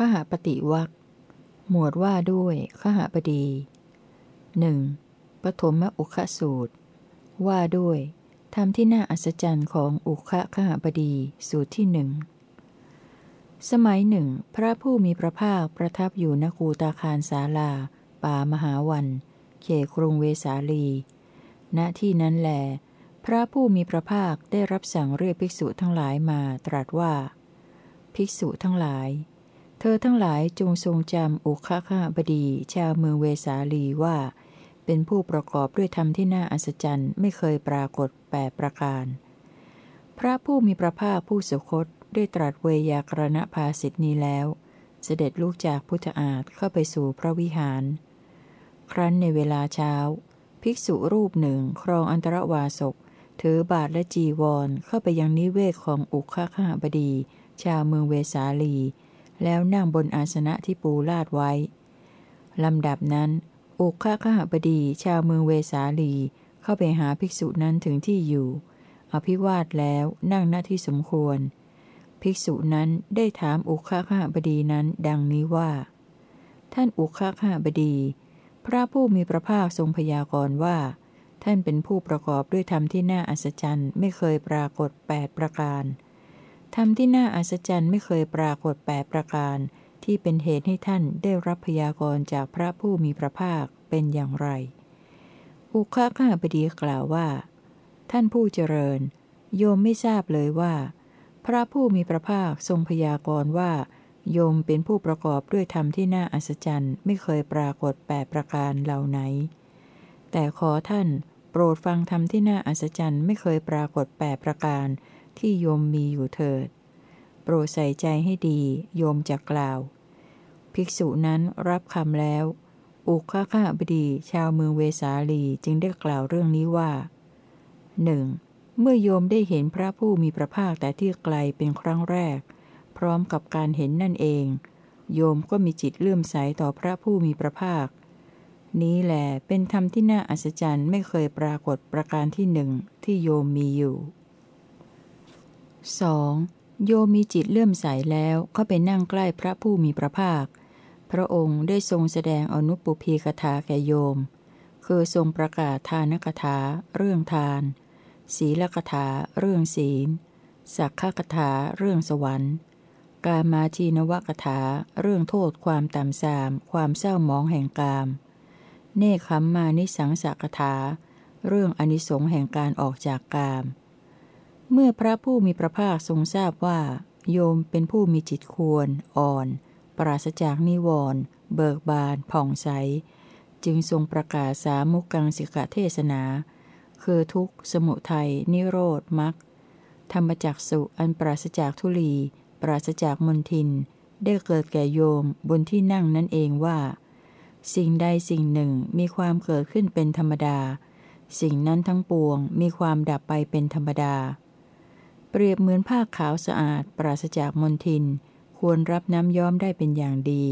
ขหปฏิวักหมวดว่าด้วยขหบดีหนึ่งปฐมอุคสูตร ว่าด้วยธรรมที่น่าอัศจรรย์ของอุคะขหบดีสูตรที่หนึ่งสมัยหนึ่ง พระผู้มีพระภาคประทับอยู่ณกูตาคารสาลา ป่ามหาวัน เขกรุงเวสาลี ณที่นั้นแหลพระผู้มีพระภาคได้รับสั่งเรียกภิกษุทั้งหลายมาตรัสว่า ภิกษุทั้งหลาย เธอทั้งหลายจงทรงจำอุคคาบดี ชาวเมืองเวสาลีว่า เป็นผู้ประกอบด้วยธรรมที่น่าอัศจรรย์ไม่เคยปรากฏแปประการ พระผู้มีพระภาคผู้สุคตได้ตรัสเวยากรณภาสิทธินี้แล้ว เสด็จลูกจากพุทธอาฏเข้าไปสู่พระวิหาร ครั้นในเวลาเช้า ภิกษุรูปหนึ่งครองอันตรวาสกถือบาทและจีวรเข้าไปยังนิเวศของอุคคาบดี ชาวเมืองเวสาลี แล้วนั่งบนอาสนะที่ปูลาดไว้ ลำดับนั้นอุคาขหบดีชาวเมืองเวสาลีเข้าไปหาภิกษุนั้นถึงที่อยู่ อภิวาทแล้วนั่งหน้าที่สมควร ภิกษุนั้นได้ถามอุคาขหบดีนั้นดังนี้ว่า ท่านอุคาขหบดี พระผู้มีพระภาคทรงพยากรณ์ว่า ท่านเป็นผู้ประกอบด้วยธรรมที่น่าอัศจรรย์ไม่เคยปรากฏแปดประการ ธรรมที่น่าอัศจรรย์ไม่เคยปรากฏแปประการ ที่เป็นเหตุให้ท่านได้รับพยากรณ์จากพระผู้มีพระภาคเป็นอย่างไร อุคข้าพดีกล่าวว่า ท่านผู้เจริญ โยมไม่ทราบเลยว่า พระผู้มีพระภาคทรงพยากรณ์ว่า โยมเป็นผู้ประกอบด้วยธรรมที่น่าอัศจรรย์ไม่เคยปรากฏแปประการเหล่าไหน แต่ขอท่านโปรดฟังธรรมที่น่าอัศจรรย์ไม่เคยปรากฏแปประการ ที่โยมมีอยู่เถิด โปรดใส่ใจให้ดีโยมจะกล่าว ภิกษุนั้นรับคำแล้ว อุคข้าบดีชาวเมืองเวสาลีจึงได้กล่าวเรื่องนี้ว่าหนึ่งเมื่อโยมได้เห็นพระผู้มีพระภาคแต่ที่ไกลเป็นครั้งแรก พร้อมกับการเห็นนั่นเอง โยมก็มีจิตเลื่อมใสต่อพระผู้มีพระภาค นี้แหละเป็นธรรมที่น่าอัศจรรย์ไม่เคยปรากฏประการที่หนึ่งที่โยมมีอยู่ 2. โยมีจิตเลื่อมใสแล้วเข้าไปนั่งใกล้พระผู้มีพระภาค พระองค์ได้ทรงแสดงอนุปปีกถาแก่โยม คือทรงประกาศทานกถาเรื่องทาน ศีลกถาเรื่องศีล สักขกถาเรื่องสวรรค์ กามาชีนวกถาเรื่องโทษความต่ำทราม ความเศร้าหมองแห่งกาม เนคขมมานิสังสักถา เรื่องอนิสงส์แห่งการออกจากกาม เมื่อพระผู้มีพระภาคทรงทราบว่า โยมเป็นผู้มีจิตควร อ่อน ปราศจากนิวรณ์เบิกบาน ผ่องใส จึงทรงประกาศสามุกังสิกเทศนา คือทุกสมุทัย นิโรธมรรคธรรมจักสุอันปราศจากทุลี ปราศจากมนทิน ได้เกิดแก่โยมบนที่นั่งนั่นเองว่า สิ่งใดสิ่งหนึ่งมีความเกิดขึ้นเป็นธรรมดา สิ่งนั้นทั้งปวงมีความดับไปเป็นธรรมดา รียบเหมือนผ้าขาวสะอาด ปราศจากมลทิน ควรรับน้ำย้อมได้เป็นอย่างดี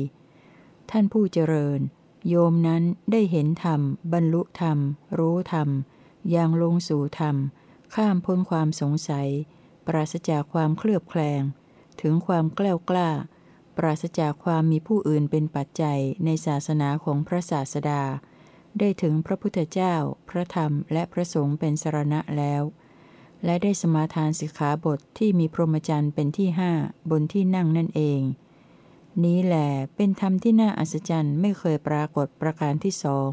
ท่านผู้เจริญ โยมนั้นได้เห็นธรรม บรรลุธรรม รู้ธรรม อยังลงสู่ธรรม ข้ามพ้นความสงสัย ปราศจากความเคลือบแคลง ถึงความกล้ากล้า ปราศจากความมีผู้อื่นเป็นปัจจัยในศาสนาของพระศาสดา ได้ถึงพระพุทธเจ้า พระธรรมและพระสงฆ์เป็นสรณะแล้ว และได้สมาทานสิกขาบทที่มีพรหมจรรย์เป็นที่ห้าบนที่นั่งนั่นเอง นี้แหลเป็นธรรมที่น่าอัศจรรย์ไม่เคยปรากฏประการที่สอง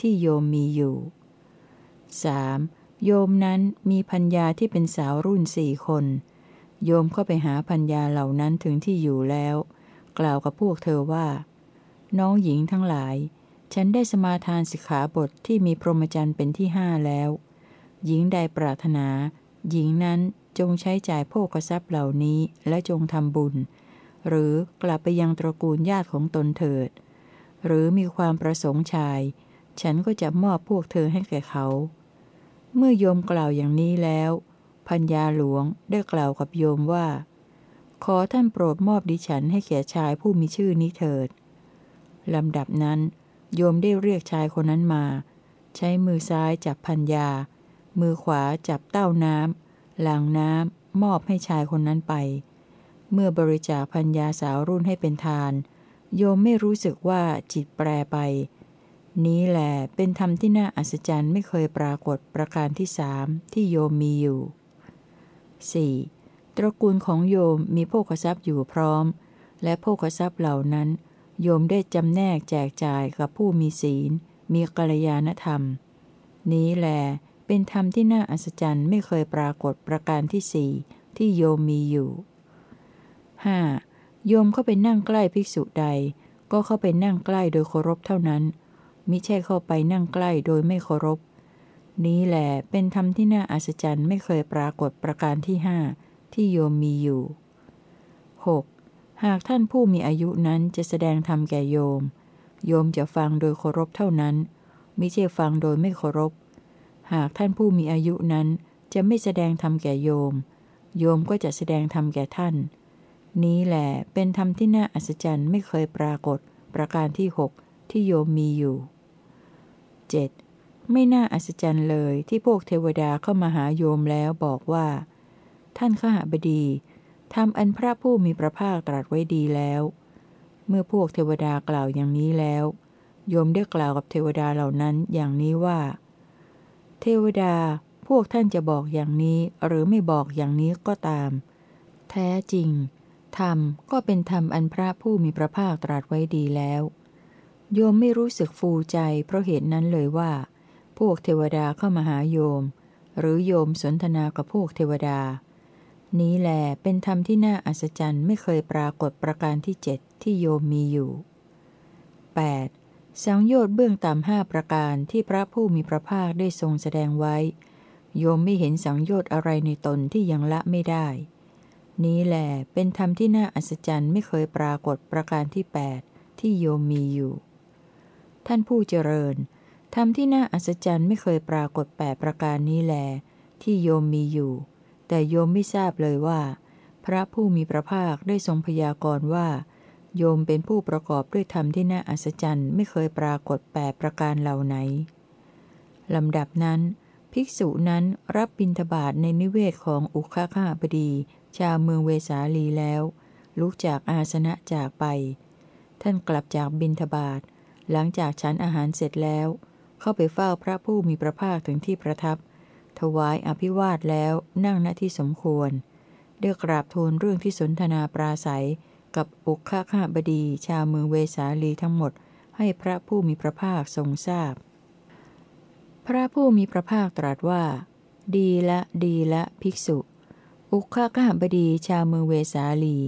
ที่โยมมีอยู่ 3. โยมนั้นมีพัญญาที่เป็นสาวรุ่นสี่คน โยมเข้าไปหาพัญญาเหล่านั้นถึงที่อยู่แล้ว กล่าวกับพวกเธอว่า น้องหญิงทั้งหลาย ฉันได้สมาทานสิกขาบทที่มีพรหมจรรย์เป็นที่ห้าแล้ว หญิงใดปรารถนา หญิงนั้นจงใช้จ่ายโภกทรัพย์เหล่านี้และจงทำบุญ หรือกลับไปยังตระกูลญาติของตนเถิด หรือมีความประสงค์ชาย ฉันก็จะมอบพวกเธอให้แก่เขา เมื่อโยมกล่าวอย่างนี้แล้ว พัญญาหลวงได้กล่าวกับโยมว่า ขอท่านโปรดมอบดิฉันให้แก่ชายผู้มีชื่อนี้เถิดลำดับนั้น โยมได้เรียกชายคนนั้นมา ใช้มือซ้ายจับพัญญา มือขวาจับเต้าน้ำหลังน้ำมอบให้ชายคนนั้นไป เมื่อบริจาคพัญญาสาวรุ่นให้เป็นทาน โยมไม่รู้สึกว่าจิตแปรไป นี้แหละเป็นธรรมที่น่าอัศจรรย์ไม่เคยปรากฏประการที่สามที่โยมมีอยู่ 4. ตระกูลของโยมมีโภคทรัพย์อยู่พร้อม และโภคทรัพย์เหล่านั้น โยมได้จำแนกแจกจ่ายกับผู้มีศีล มีกัลยาณธรรม นี้แหละ เป็นธรรมที่น่าอัศจรรย์ไม่เคยปรากฏประการที่สี่ที่โยมมีอยู่ 5. โยมเข้าไปนั่งใกล้ภิกษุใด ก็เข้าไปนั่งใกล้โดยเคารพเท่านั้น มิใช่เข้าไปนั่งใกล้โดยไม่เคารพ นี้แหละเป็นธรรมที่น่าอัศจรรย์ไม่เคยปรากฏประการที่ห้าที่โยมมีอยู่ 6. หากท่านผู้มีอายุนั้นจะแสดงธรรมแก่โยม โยมจะฟังโดยเคารพเท่านั้น มิใช่ฟังโดยไม่เคารพ หากท่านผู้มีอายุนั้นจะไม่แสดงธรรมแก่โยม โยมก็จะแสดงธรรมแก่ท่าน นี้แหละเป็นธรรมที่น่าอัศจรรย์ไม่เคยปรากฏ ประการที่หกที่โยมมีอยู่ 7. ไม่น่าอัศจรรย์เลยที่พวกเทวดาเข้ามาหาโยมแล้วบอกว่า ท่านข้าบดีทำอันพระผู้มีพระภาคตรัสไว้ดีแล้ว เมื่อพวกเทวดากล่าวอย่างนี้แล้ว โยมได้กล่าวกับเทวดาเหล่านั้นอย่างนี้ว่า เทวดาพวกท่านจะบอกอย่างนี้หรือไม่บอกอย่างนี้ก็ตาม แท้จริง ธรรมก็เป็นธรรมอันพระผู้มีพระภาคตรัสไว้ดีแล้ว โยมไม่รู้สึกฟูใจเพราะเหตุนั้นเลยว่า พวกเทวดาเข้ามาหาโยม หรือโยมสนทนากับพวกเทวดา นี้แหลเป็นธรรมที่น่าอัศจรรย์ไม่เคยปรากฏประการที่เจ็ดที่โยมมีอยู่ 8. สังโยชน์เบื้องต่ำห้าประการที่พระผู้มีพระภาคได้ทรงแสดงไว้ โยมไม่เห็นสังโยชน์อะไรในตนที่ยังละไม่ได้ นี้แหลเป็นธรรมที่น่าอัศจรรย์ไม่เคยปรากฏประการที่ 8 ที่โยมมีอยู่ ท่านผู้เจริญธรรมที่น่าอัศจรรย์ไม่เคยปรากฏแปประการนี้แล ที่โยมมีอยู่ แต่โยมไม่ทราบเลยว่า พระผู้มีพระภาคได้ทรงพยากรณ์ว่า โยมเป็นผู้ประกอบด้วยธรรมที่น่าอัศจรรย์ไม่เคยปรากฏแปประการเหล่าไหนลำดับนั้น ภิกษุนั้นรับบิณฑบาตในนิเวศของอุคข้าบดี ชาวเมืองเวสาลีแล้ว ลุกจากอาสนะจากไป ท่านกลับจากบิณฑบาตหลังจากฉันอาหารเสร็จแล้ว เข้าไปเฝ้าพระผู้มีพระภาคถึงที่ประทับ ถวายอภิวาทแล้วนั่งณที่สมควรเดือกราบทูลเรื่องที่สนทนาปราศัย กับอุคข้าบดีชาวเมืองเวสาลีทั้งหมด ให้พระผู้มีพระภาคทรงทราบพระผู้มีพระภาคตรัสว่า ดีละดีละภิกษุ อุคาข้าบดีชาวเมืองเวสาลี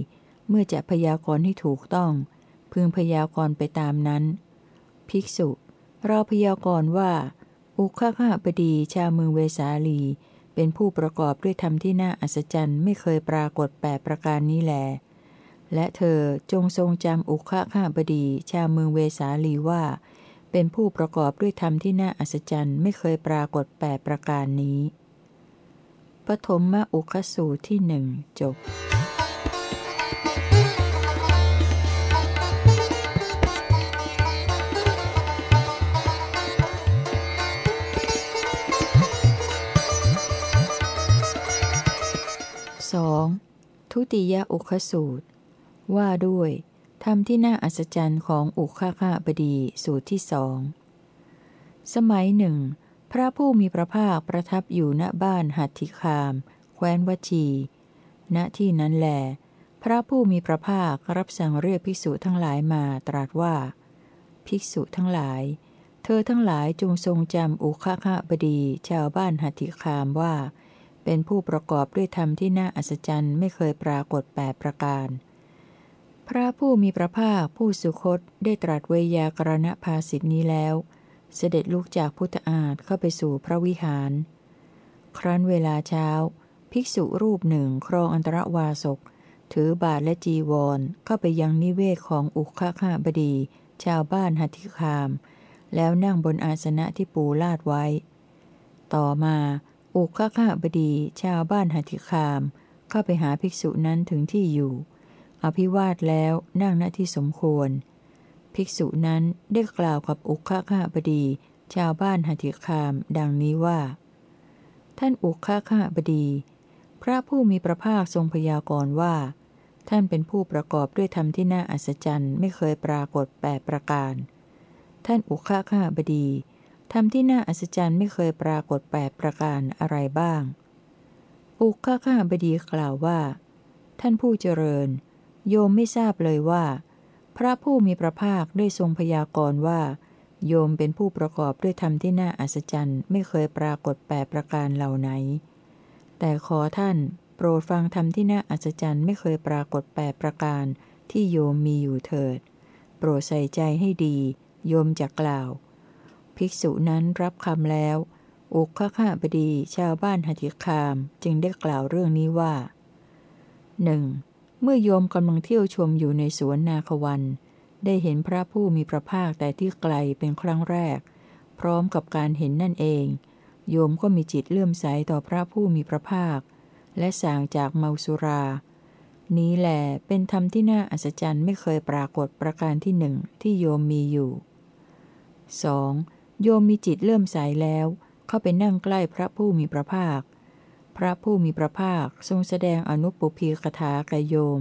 เมื่อจะพยากรณ์ให้ถูกต้อง พึงพยากรณ์ไปตามนั้น ภิกษุ เราพยากรณ์ว่า อุคาข้าบดีชาวเมืองเวสาลีเป็นผู้ประกอบด้วยธรรมที่น่าอัศจรรย์ไม่เคยปรากฏแปประการนี้แล และเธอจงทรงจำอุคาข้าบดี ชาวเมืองเวสาลีว่า เป็นผู้ประกอบด้วยธรรมที่น่าอัศจรรย์ไม่เคยปรากฏแปดประการนี้ปฐมมอุคสูตรที่หนึ่งจบสองทุติยอุคสูตร ว่าด้วยธรรมที่น่าอัศจรรย์ของอุคาคาบดีสูตรที่สองสมัยหนึ่ง พระผู้มีพระภาคประทับอยู่ณบ้านหัตถิคาม แคว้นวชี ณที่นั้นแหลพระผู้มีพระภาครับสั่งเรียกภิกษุทั้งหลายมาตรัสว่า ภิกษุทั้งหลาย เธอทั้งหลายจงทรงจำอุคาคาบดีชาวบ้านหัตถิคามว่า เป็นผู้ประกอบด้วยธรรมที่น่าอัศจรรย์ไม่เคยปรากฏแปดประการ พระผู้มีพระภาคผู้สุคตได้ตรัสเวยากรณภาสิทนี้แล้ว เสด็จลุกจากพุทธอาฏเข้าไปสู่พระวิหาร ครั้นเวลาเช้า ภิกษุรูปหนึ่งครองอันตรวาสก ถือบาทและจีวรเข้าไปยังนิเวศของอุคคาบดี ชาวบ้านหัตถิคาม แล้วนั่งบนอาสนะที่ปูลาดไว้ ต่อมาอุคคาบดีชาวบ้านหัตถิคาม เข้าไปหาภิกษุนั้นถึงที่อยู่ อภิวาทแล้วนั่งณที่สมควร ภิกษุนั้นได้กล่าวกับอุคข้าบดี ชาวบ้านหัติคาม ดังนี้ว่า ท่านอุคข้าบดี พระผู้มีพระภาคทรงพยากรณ์ว่า ท่านเป็นผู้ประกอบด้วยธรรมที่น่าอัศจรรย์ไม่เคยปรากฏแปดประการ ท่านอุคาข้าบดีธรรมที่น่าอัศจรรย์ไม่เคยปรากฏแปดประการอะไรบ้าง อุคาข้าบดีกล่าวว่า ท่านผู้เจริญ โยมไม่ทราบเลยว่า พระผู้มีพระภาคได้ทรงพยากรณ์ว่า โยมเป็นผู้ประกอบด้วยธรรมที่น่าอัศจรรย์ไม่เคยปรากฏแปดประการเหล่าไหน แต่ขอท่านโปรดฟังธรรมที่น่าอัศจรรย์ไม่เคยปรากฏแปดประการที่โยมมีอยู่เถิด โปรดใส่ใจให้ดี โยมจะกล่าว ภิกษุนั้นรับคำแล้ว อุกข้าบดีชาวบ้านหัติคามจึงได้กล่าวเรื่องนี้ว่าหนึ่ง เมื่อโยมกำลังเที่ยวชมอยู่ในสวนนาควัน ได้เห็นพระผู้มีพระภาคแต่ที่ไกลเป็นครั้งแรก พร้อมกับการเห็นนั่นเอง โยมก็มีจิตเลื่อมใสต่อพระผู้มีพระภาค และสางจากเมาสุรา นี้แหลเป็นธรรมที่น่าอัศจรรย์ไม่เคยปรากฏประการที่หนึ่งที่โยมมีอยู่ 2. โยมมีจิตเลื่อมใสแล้ว เข้าไปนั่งใกล้พระผู้มีพระภาค พระผู้มีพระภาคทรงแสดงอนุปุพีกถาแก่โยม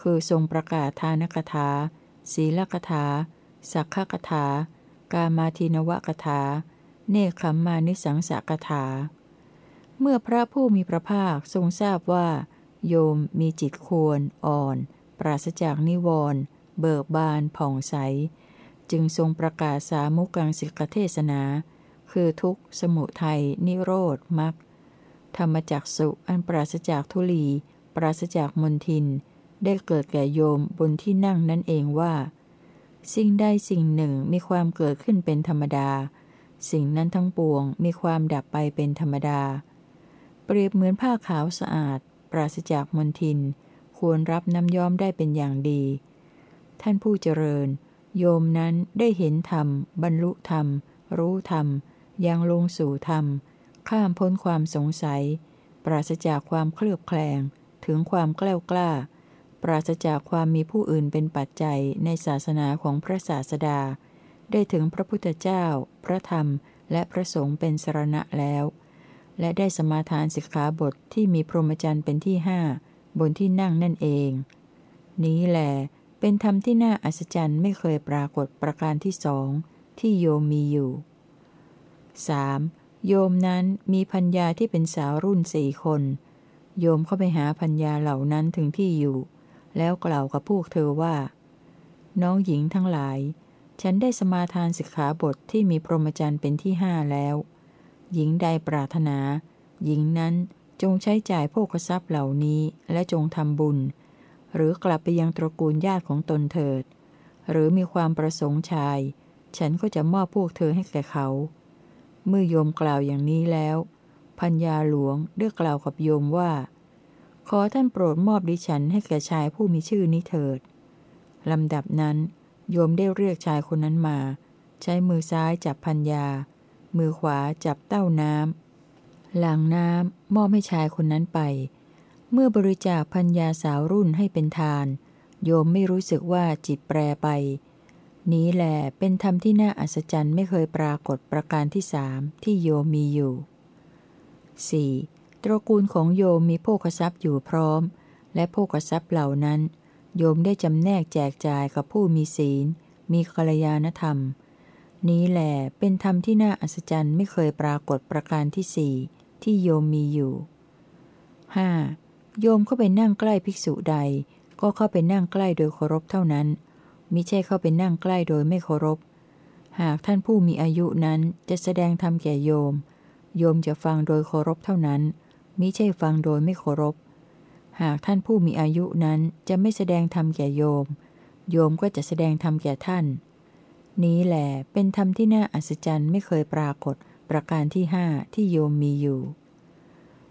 คือทรงประกาศทานกถา ศีลกถา สักขกถา กามาทินวกถา เนคขมมานิสังสกถา เมื่อพระผู้มีพระภาคทรงทราบว่า โยมมีจิตควร อ่อน ปราศจากนิวรณ์เบิกบานผ่องใส จึงทรงประกาศสามุกังสิกเทศนา คือทุกสมุทัยนิโรธมรรค ธรรมจักสุอันปราศจากทุลี ปราศจากมนทิน ได้เกิดแก่โยมบนที่นั่งนั่นเองว่า สิ่งใดสิ่งหนึ่งมีความเกิดขึ้นเป็นธรรมดา สิ่งนั้นทั้งปวงมีความดับไปเป็นธรรมดา เปรียบเหมือนผ้าขาวสะอาด ปราศจากมลทิน ควรรับน้ำย้อมได้เป็นอย่างดี ท่านผู้เจริญ โยมนั้นได้เห็นธรรม บรรลุธรรม รู้ธรรมยังลงสู่ธรรม ข้ามพ้นความสงสัย ปราศจากความเคลือบแคลง ถึงความกล้ากล้า ปราศจากความมีผู้อื่นเป็นปัจจัยในศาสนาของพระศาสดา ได้ถึงพระพุทธเจ้า พระธรรม และพระสงฆ์เป็นสรณะแล้ว และได้สมาทานสิกขาบทที่มีพรหมจรรย์เป็นที่ห้าบนที่นั่งนั่นเอง นี้แหลเป็นธรรมที่น่าอัศจรรย์ไม่เคยปรากฏประการที่สองที่โยมมีอยู่ 3. โยมนั้นมีพัญญาที่เป็นสาวรุ่นสี่คน โยมเข้าไปหาพัญญาเหล่านั้นถึงที่อยู่ แล้วกล่าวกับพวกเธอว่า น้องหญิงทั้งหลาย ฉันได้สมาทานสิกขาบทที่มีพรหมจรรย์เป็นที่ห้าแล้ว หญิงใดปรารถนา หญิงนั้นจงใช้จ่ายโภคทรัพย์เหล่านี้และจงทำบุญ หรือกลับไปยังตระกูลญาติของตนเถิด หรือมีความประสงค์ชาย ฉันก็จะมอบพวกเธอให้แก่เขา เมื่อโยมกล่าวอย่างนี้แล้ว พัญญาหลวงได้กล่าวกับโยมว่า ขอท่านโปรดมอบดิฉันให้แก่ชายผู้มีชื่อนี้เถิดลำดับนั้นโยมได้เรียกชายคนนั้นมา ใช้มือซ้ายจับพัญญา มือขวาจับเต้าน้ำหลังน้ำมอบให้ชายคนนั้นไป เมื่อบริจาคพัญญาสาวรุ่นให้เป็นทาน โยมไม่รู้สึกว่าจิตแปรไป นี้แหละเป็นธรรมที่น่าอัศจรรย์ไม่เคยปรากฏประการที่สามที่โยมมีอยู่ 4. ตระกูลของโยมมีโภคทรัพย์อยู่พร้อม และโภคทรัพย์เหล่านั้น โยมได้จำแนกแจกจ่ายกับผู้มีศีล มีกัลยาณธรรม นี้แหลเป็นธรรมที่น่าอัศจรรย์ไม่เคยปรากฏประการที่สี่ที่โยมมีอยู่ 5. โยมเข้าไปนั่งใกล้ภิกษุใด ก็เข้าไปนั่งใกล้โดยเคารพเท่านั้น มิใช่เข้าไปนั่งใกล้โดยไม่เคารพ หากท่านผู้มีอายุนั้นจะแสดงธรรมแก่โยม โยมจะฟังโดยเคารพเท่านั้น มิใช่ฟังโดยไม่เคารพ หากท่านผู้มีอายุนั้นจะไม่แสดงธรรมแก่โยม โยมก็จะแสดงธรรมแก่ท่าน นี้แหลเป็นธรรมที่น่าอัศจรรย์ไม่เคยปรากฏประการที่ห้าที่โยมมีอยู่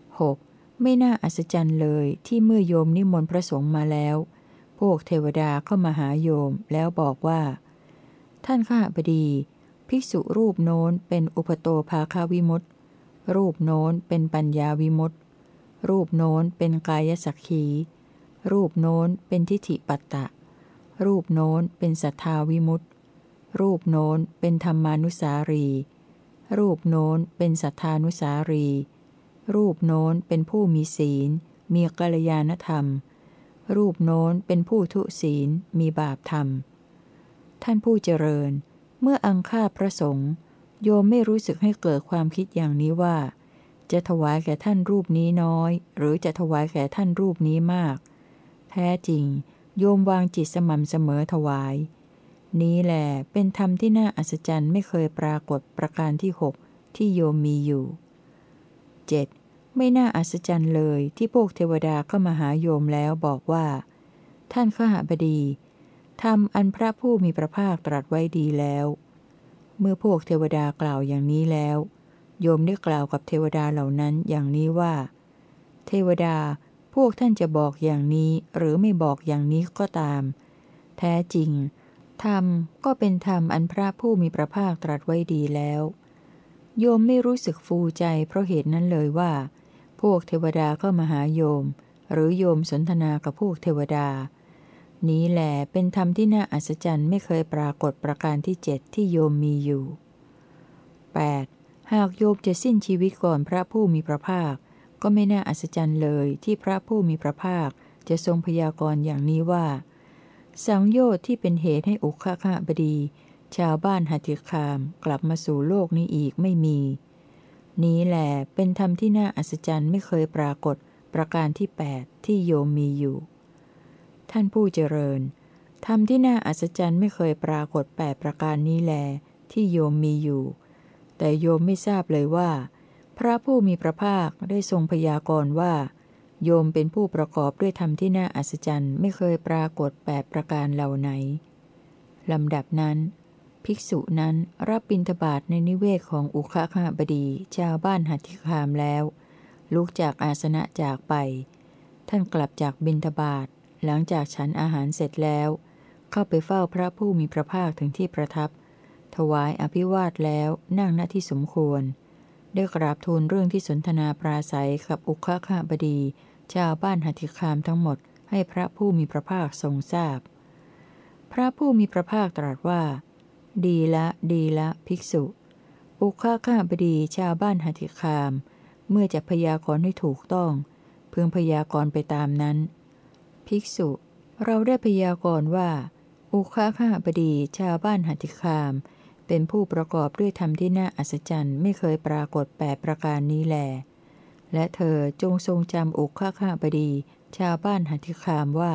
6. ไม่น่าอัศจรรย์เลยที่เมื่อโยมนิมนต์พระสงฆ์มาแล้ว วกเทวดาเข้ามาหาโยมแล้วบอกว่า ท่านข้าบดี ภิกษุรูปโน้นเป็นอุปโตภาคาวิมุตตรูปโน้นเป็นปัญญาวิมุตตรูปโน้นเป็นกายสักขี รูปโน้นเป็นทิฏฐิปัตตะ รูปโน้นเป็นสัทธาวิมุตตรูปโน้นเป็นธรรมานุสารี รูปโน้นเป็นสัทธานุสารี รูปโน้นเป็นผู้มีศีล มีกัลยาณธรรม รูปโน้นเป็นผู้ทุศีลมีบาปธรรมท่านผู้เจริญ เมื่ออังคาพระสงฆ์โยมไม่รู้สึกให้เกิดความคิดอย่างนี้ว่า จะถวายแก่ท่านรูปนี้น้อย หรือจะถวายแก่ท่านรูปนี้มาก แท้จริง โยมวางจิตสม่ำเสมอถวาย นี้แหละเป็นธรรมที่น่าอัศจรรย์ไม่เคยปรากฏประการที่หกที่โยมมีอยู่ 7. ไม่น่าอัศจรรย์เลยที่พวกเทวดาเข้ามาหาโยมแล้วบอกว่า ท่านขหบดีทำอันพระผู้มีพระภาคตรัสไว้ดีแล้ว เมื่อพวกเทวดากล่าวอย่างนี้แล้ว โยมได้กล่าวกับเทวดาเหล่านั้นอย่างนี้ว่า เทวดาพวกท่านจะบอกอย่างนี้หรือไม่บอกอย่างนี้ก็ตาม แท้จริง ธรรมก็เป็นธรรมอันพระผู้มีพระภาคตรัสไว้ดีแล้ว โยมไม่รู้สึกฟูใจเพราะเหตุนั้นเลยว่า พวกเทวดาเข้ามาหาโยม หรือโยมสนทนากับพวกเทวดา นี้แหลเป็นธรรมที่น่าอัศจรรย์ไม่เคยปรากฏประการที่เจ็ดที่โยมมีอยู่ 8. หากโยมจะสิ้นชีวิตก่อนพระผู้มีพระภาค ก็ไม่น่าอัศจรรย์เลยที่พระผู้มีพระภาคจะทรงพยากรณ์อย่างนี้ว่า สังโยชน์ที่เป็นเหตุให้อุคคะบดี ชาวบ้านหัตถิคามกลับมาสู่โลกนี้อีกไม่มี นี้แหลเป็นธรรมที่น่าอัศจรรย์ไม่เคยปรากฏประการที่ 8 ที่โยมมีอยู่ ท่านผู้เจริญ ธรรมที่น่าอัศจรรย์ไม่เคยปรากฏแปประการนี้แล ที่โยมมีอยู่ แต่โยมไม่ทราบเลยว่า พระผู้มีพระภาคได้ทรงพยากรณ์ว่า โยมเป็นผู้ประกอบด้วยธรรมที่น่าอัศจรรย์ไม่เคยปรากฏแปประการเหล่าไหนลำดับนั้น ภิกษุนั้นรับบิณฑบาตในนิเวศของอุคขาบดีชาวบ้านหัตถิคามแล้ว ลุกจากอาสนะจากไป ท่านกลับจากบิณฑบาตหลังจากฉันอาหารเสร็จแล้ว เข้าไปเฝ้าพระผู้มีพระภาคถึงที่ประทับ ถวายอภิวาทแล้วนั่งณที่สมควร ได้กราบทูลเรื่องที่สนทนาปราศัยกับอุคขาบดี ชาวบ้านหัตถิคามทั้งหมดให้พระผู้มีพระภาคทรงทราบพพระผู้มีพระภาคตรัสว่า ดีละดีละภิกษุ อุค่าข้าบดีชาวบ้านหัติคาม เมื่อจะพยากรณ์ให้ถูกต้อง เพึงพยากรณ์ไปตามนั้น ภิกษุ เราได้พยากรณ์ว่า อุค่าข้าบดีชาวบ้านหัติคาม เป็นผู้ประกอบด้วยธรรมที่น่าอัศจรรย์ไม่เคยปรากฏแปประการนี้แล และเธอจงทรงจำอุค่าข้าบดี ชาวบ้านหัติคามว่า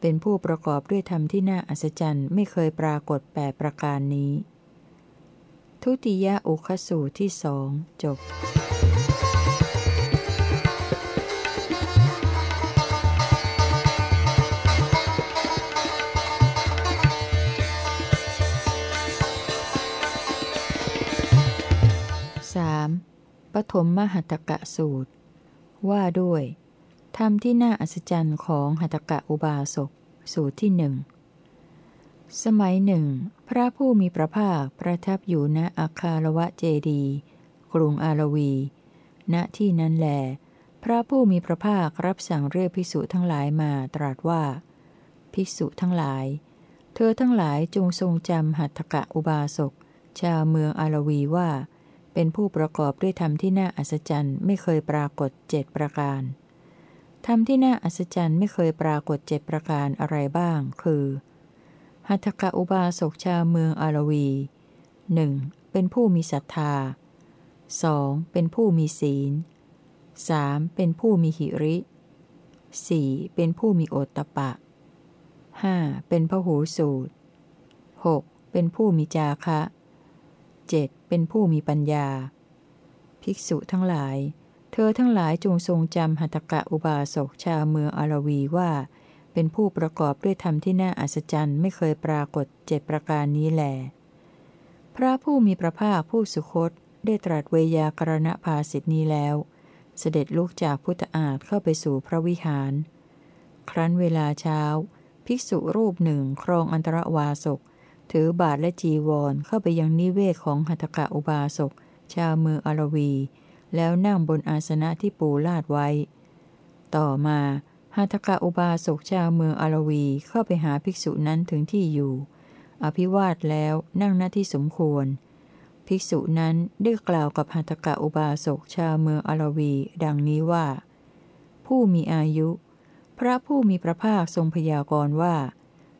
เป็นผู้ประกอบด้วยธรรมที่น่าอัศจรรย์ไม่เคยปรากฏแปดประการนี้ ทุติยอุคสูที่สองจบสามปฐมมหัตกะสูตร ว่าด้วย ธรรมที่น่าอัศจรรย์ของหัตกะอุบาสก สูตรที่หนึ่ง สมัยหนึ่ง พระผู้มีพระภาคประทับอยู่ณอาคารวะเจดี กรุงอารวี ณที่นั้นแล พระผู้มีพระภาครับสั่งเรียกภิกษุทั้งหลายมาตรัสว่า ภิกษุทั้งหลาย เธอทั้งหลายจงทรงจำหัตถกะอุบาสก ชาวเมืองอารวีว่า เป็นผู้ประกอบด้วยธรรมที่น่าอัศจรรย์ไม่เคยปรากฏเจ็ดประการ ธรรมที่น่าอัศจรรย์ไม่เคยปรากฏเจ็ดประการอะไรบ้าง คือหัตถกอุบาสกชาวเมืองอารวีหนึ่งเป็นผู้มีศรัทธา 2. เป็นผู้มีศีล 3. เป็นผู้มีหิริ 4. เป็นผู้มีโอตตะปะ 5. เป็นพหูสูตร 6. เป็นผู้มีจาคะ 7. เป็นผู้มีปัญญา ภิกษุทั้งหลาย เธอทั้งหลายจงทรงจำหัตถกะอุบาสกชาวเมืองอารวีว่า เป็นผู้ประกอบด้วยธรรมที่น่าอัศจรรย์ไม่เคยปรากฏเจ็ดประการนี้แหลพระผู้มีพระภาคผู้สุคตได้ตรัสเวยากรณภาสิทนี้แล้ว เสด็จลุกจากพุทธอาฏเข้าไปสู่พระวิหาร ครั้นเวลาเช้า ภิกษุรูปหนึ่งครองอันตรวาสก ถือบาทและจีวรเข้าไปยังนิเวศของหัตถกะอุบาสก ชาวเมืองอารวี แล้วนั่งบนอาสนะที่ปูลาดไว้ ต่อมาหัตกะอุบาสกชาวเมืองอารวีเข้าไปหาภิกษุนั้นถึงที่อยู่ อภิวาทแล้วนั่งหน้าที่สมควร ภิกษุนั้นได้กล่าวกับหัตกะอุบาสกชาวเมืองอารวี ดังนี้ว่า ผู้มีอายุ พระผู้มีพระภาคทรงพยากรณ์ว่า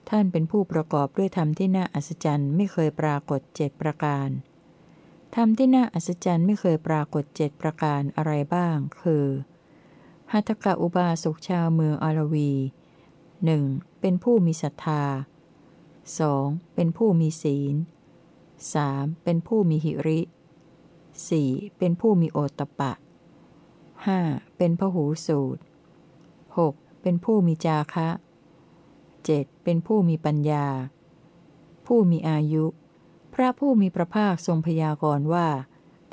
ท่านเป็นผู้ประกอบด้วยธรรมที่น่าอัศจรรย์ไม่เคยปรากฏเจ็ดประการ ธรรมที่น่าอัศจรรย์ไม่เคยปรากฏเจ็ดประการอะไรบ้าง คือหัตถกะอุบาสกชาวเมืองอารวีหนึ่งเป็นผู้มีศรัทธา 2. เป็นผู้มีศีล 3. เป็นผู้มีหิริ 4. เป็นผู้มีโอตตะปะ 5. เป็นพหูสูตร 6. เป็นผู้มีจาคะ 7. เป็นผู้มีปัญญา ผู้มีอายุ ระผู้มีพระภาคทรงพยากรณ์ว่า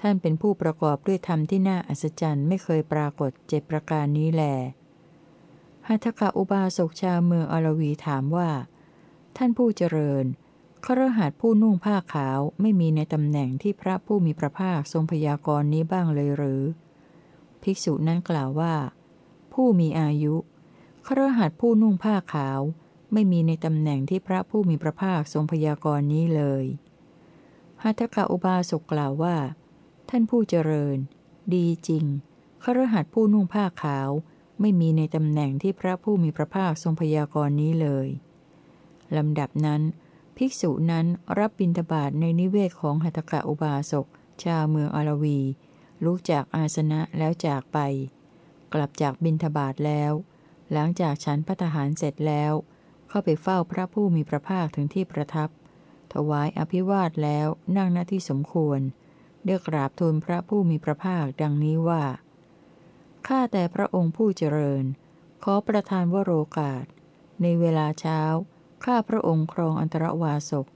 ท่านเป็นผู้ประกอบด้วยธรรมที่น่าอัศจรรย์ไม่เคยปรากฏเจ็ดประการนี้แลหัตถกะอุบาสกชาวเมืองอรวีถามว่า ท่านผู้เจริญครหัสผู้นุ่งผ้าขาวไม่มีในตำแหน่งที่พระผู้มีพระภาคทรงพยากรณ์นี้บ้างเลยหรือ ภิกษุนั้นกล่าวว่า ผู้มีอายุครหัสผู้นุ่งผ้าขาว ไม่มีในตำแหน่งที่พระผู้มีพระภาคทรงพยากรณ์นี้เลย หัตถกะอุบาสกกล่าวว่า ท่านผู้เจริญ ดีจริงครหัสผู้นุ่งผ้าขาว ไม่มีในตำแหน่งที่พระผู้มีพระภาคทรงพยากรณ์นี้เลยลำดับนั้น ภิกษุนั้นรับบิณฑบาตในนิเวศของหัตถกะอุบาสก ชาวเมืองอารวีลุกจากอาสนะแล้วจากไป กลับจากบิณฑบาตแล้ว หลังจากฉันพัฒหารเสร็จแล้ว เข้าไปเฝ้าพระผู้มีพระภาคถึงที่ประทับ ถวายอภิวาทแล้วนั่งหน้าที่สมควรเรียกราบทูลพระผู้มีพระภาคดังนี้ว่า ข้าแต่พระองค์ผู้เจริญ ขอประทานวโรกาส ในเวลาเช้า ข้าพระองค์ครองอันตรวาสก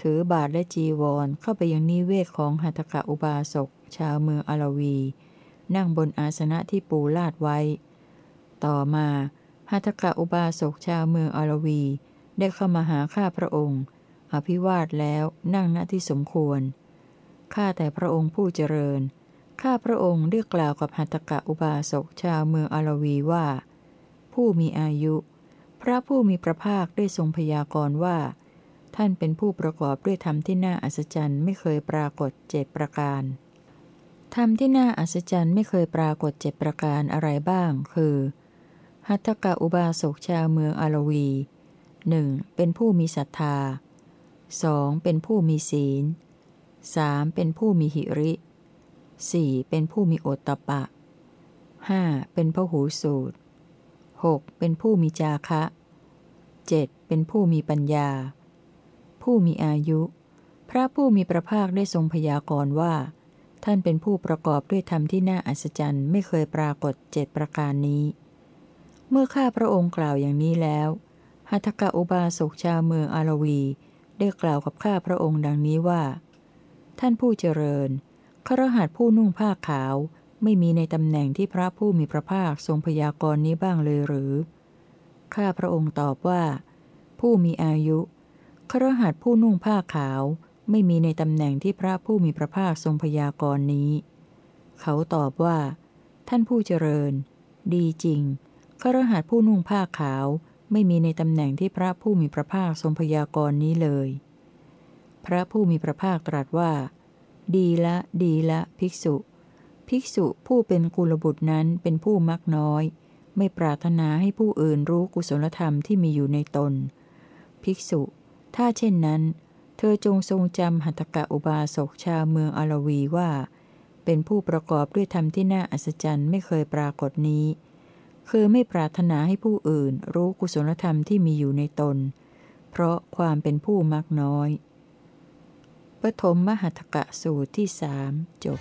ถือบาทและจีวรเข้าไปยังนิเวศของหัตถกะอุบาสก ชาวเมืองอลาวี นั่งบนอาสนะที่ปูลาดไว้ ต่อมาหัตถกะอุบาสกชาวเมืองอลาวี ได้เข้ามาหาข้าพระองค์ อภิวาทแล้วนั่งณที่สมควร ข้าแต่พระองค์ผู้เจริญ ข้าพระองค์ได้กล่าวกับหัตถกะอุบาสกชาวเมืองอารวีว่า ผู้มีอายุ พระผู้มีพระภาคได้ทรงพยากรณ์ว่า ท่านเป็นผู้ประกอบด้วยธรรมที่น่าอัศจรรย์ไม่เคยปรากฏเจ็ดประการ ธรรมที่น่าอัศจรรย์ไม่เคยปรากฏเจ็ดประการอะไรบ้าง คือหัตถกะอุบาสกชาวเมืองอารวีหนึ่งเป็นผู้มีศรัทธา 2. เป็นผู้มีศีล 3. เป็นผู้มีหิริ 4. เป็นผู้มีโอตตะปะ 5. เป็นพหูสูตร 6. เป็นผู้มีจาคะ 7. เป็นผู้มีปัญญา ผู้มีอายุ พระผู้มีพระภาคได้ทรงพยากรณ์ว่า ท่านเป็นผู้ประกอบด้วยธรรมที่น่าอัศจรรย์ไม่เคยปรากฏเจ็ดประการนี้ เมื่อข้าพระองค์กล่าวอย่างนี้แล้ว หัตถกะอุบาสกชาวเมืองอารวี ได้กล่าวกับข้าพระองค์ดังนี้ว่า ท่านผู้เจริญครหัสผู้นุ่งผ้าขาวไม่มีในตำแหน่งที่พระผู้มีพระภาคทรงพยากรณ์นี้บ้างเลยหรือ ข้าพระองค์ตอบว่า ผู้มีอายุครหัสผู้นุ่งผ้าขาวไม่มีในตำแหน่งที่พระผู้มีพระภาคทรงพยากรณ์นี้ เขาตอบว่า ท่านผู้เจริญ ดีจริงครหัสผู้นุ่งผ้าขาว ไม่มีในตำแหน่งที่พระผู้มีพระภาคทรงพยากรณ์นี้เลย พระผู้มีพระภาคตรัสว่า ดีละ ดีละ ภิกษุ ภิกษุผู้เป็นกุลบุตรนั้นเป็นผู้มักน้อย ไม่ปรารถนาให้ผู้อื่นรู้กุศลธรรมที่มีอยู่ในตน ภิกษุ ถ้าเช่นนั้น เธอจงทรงจำหัตถกะอุบาสกชาวเมืองอารวีว่า เป็นผู้ประกอบด้วยธรรมที่น่าอัศจรรย์ไม่เคยปรากฏนี้ คือไม่ปรารถนาให้ผู้อื่นรู้กุศลธรรมที่มีอยู่ในตน เพราะความเป็นผู้มักน้อย ปฐมมหัตกะสูตรที่สามจบ